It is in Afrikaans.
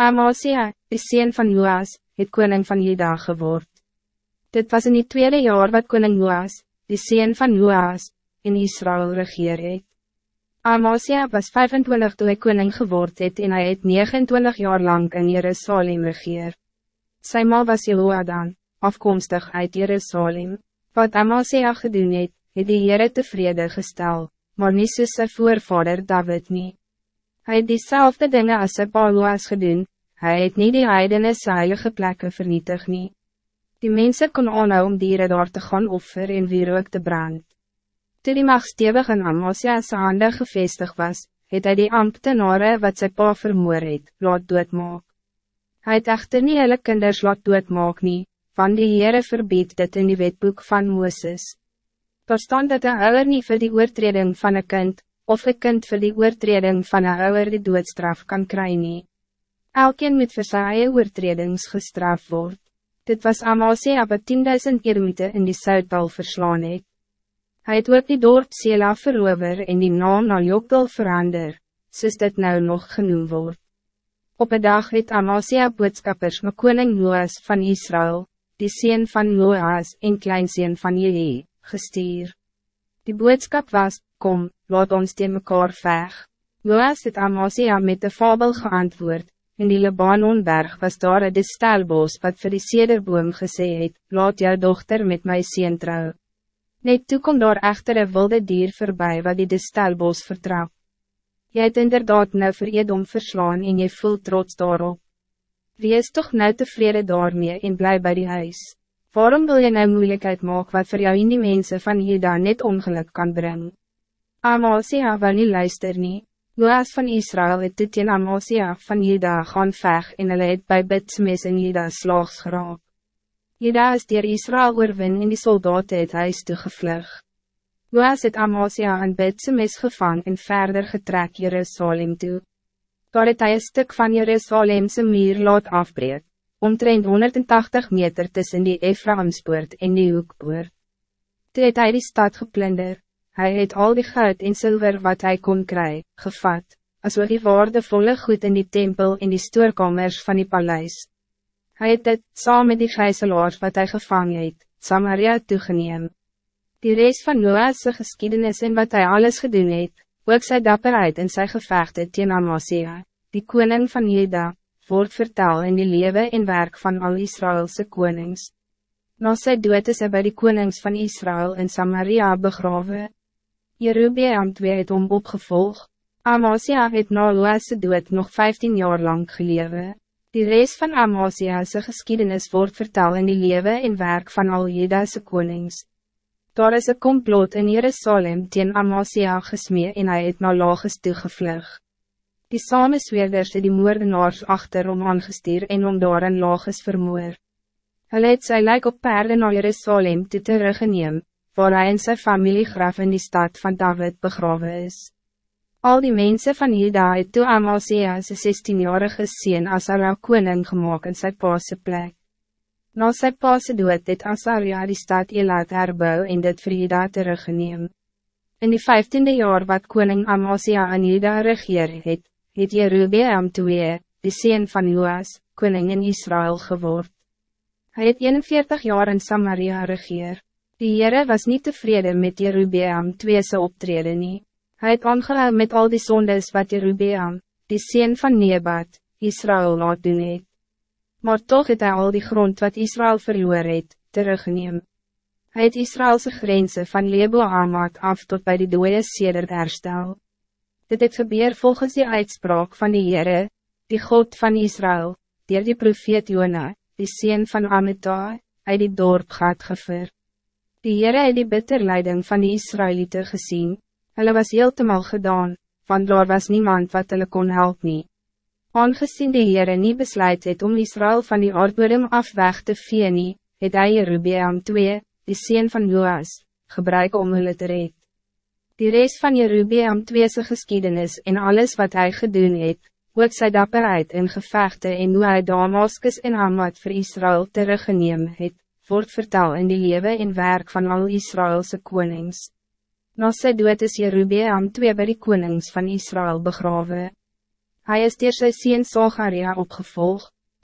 Amasia, de sien van Joas, het koning van Juda geword. Dit was in die tweede jaar wat koning Joas, de sien van Joas, in Israël regeer het. Amasia was 25 toen hij koning geword het en hij het 29 jaar lang in Jerusalem regeer. Sy ma was Jehoadan, afkomstig uit Jerusalem. Wat Amasia gedoen het, het die Heere tevrede gestel, maar nie soos sy voorvader David nie. Hij het diezelfde dingen als sy pa Joas gedoen, Hij het niet die heidene heilige plekken vernietig nie. Die mensen kon aanhou om dieren daar te gaan offer en weer ook te brand. Toe die mag stevig in Amasia sy hande gevestig was, het hy die ambtenare wat sy pa vermoor het, laat doodmaak. Hy het echter nie hulle kinders laat doodmaak nie, van die Heere verbied dit in die wetboek van Mooses. Daar staan dat een ouwer nie vir die oortreding van een kind, of een kind vir die oortreding van een ouwer die doodstraf kan kry nie. Elkeen moet vir sy eie oortredings gestraf word. Dit was Amasia wat 10.000 ermite in die Zuidbal verslaan het. Hy het ook die dorp Sela verover en die naam na Jokdal verander, soos dit nou nog genoemd wordt. Op een dag het Amasia boodskappers met koning Noas van Israël, die sien van Noas en kleinseen van Jehe, gestuur. Die boodskap was, kom, laat ons teen mekaar veg. Noas het Amasia met de fabel geantwoord, In die Libanonberg was daar een distelbos wat vir die sederboom gesê het, laat jou dochter met my sien trou. Net toe kom daar echter een wilde dier voorbij wat die distelbos vertrap. Jy het inderdaad nou vir Edom verslaan en jy voelt trots daarop. Wees toch nou tevreden daarmee en bly bij die huis. Waarom wil je nou moeilijkheid maken wat voor jou in die mensen van Juda net ongeluk kan brengen? Amasia wil nie luister nie. Joas van Israël het dit in Amosia van Juda gaan veg en hulle het by Bitsmes in Juda slaags geraak. Juda is dier Israël oorwin en die soldaten het huis toegevlug. Joas het Amosia en Bitsmes gevang en verder getrek Jerusalem toe. Daar het hy een stuk van Jerusalemse muur laat afbreek, omtrent 180 meter tussen die Ephraimspoort en die Hoekpoort. Toe het hy die stad geplunderd. Hij het al die goud en zilver wat hij kon krijgen, gevat, als wel die waardevolle goed in die tempel in die stoorkamers van die paleis. Hij het dit, saam met die gijzelaars wat hij gevangen het, Samaria toegeneem. Die reis van Noah's geschiedenis en wat hij alles gedoen het, ook sy dapperheid en sy gevechte teen Amasia, die koning van Juda, wordt vertel in die leven en werk van al Israëlse konings. Na sy dood is hy by die konings van Israël in Samaria begraven. Jerubeam twee het om opgevolg. Amasia het na Loase dood nog 15 jaar lang gelewe. Die rest van Amasia's geschiedenis wordt vertel in die leven en werk van al Jeda'se konings. Daar is een complot in Jerusalem teen Amasia gesmee en hy het na Lages toegevlug. Die samensweerders het die moordenaars achter om aangestuur en om daar in Lages vermoor. Hulle het sy lijk op perde na Jerusalem toe teruggeneem, waar hij en zijn familie graf in die stad van David begraven is. Al die mensen van Juda het toe Amasia sy 16-jarige sien Asaria koning gemaakt in sy paase plek. Na sy paase dood het Asaria die stad Elat herbou en dit vir Juda teruggeneem. In die 15e jaar wat koning Amasia in Juda regeer het, het Jerubeam II, die sien van Joas, koning in Israël geword. Hij het 41 jaar in Samaria regeer. Die Heere was niet tevreden met Jerubeam tweese optreden nie. Hij het aangehou met al die zondes wat Jerubeam, die sien van Nebat, Israël laat doen het. Maar toch het hij al die grond wat Israël verloor het, teruggeneem. Hij het Israëlse grenzen van Lebo Amad af tot bij die dode seder herstel. Dit het gebeur volgens die uitspraak van die Heere, die God van Israël, die die profeet Jona, die sien van Amitai, uit die dorp gaat gevoerd. Die Heere het die bitterleiding van die Israëlieten gezien. Hulle was heeltemal gedaan, want daar was niemand wat hulle kon help nie. Aangezien die Heere nie besluit het om Israël van die aardbodem af weg te vee nie, het hy Jerubeam 2, die sien van Joas, gebruik om hulle te red. Die rest van Jerubeam 2's geschiedenis en alles wat hij gedoen het, ook sy dapperheid en gevechte en hoe hy Damaskus en Hamad vir Israël teruggeneem het, wordt vertel in die leven en werk van al Israëlse konings. Na sy dood is Jerubeam twee by die konings van Israël begraven. Hij is door sy sien Sagaria opgevolgd.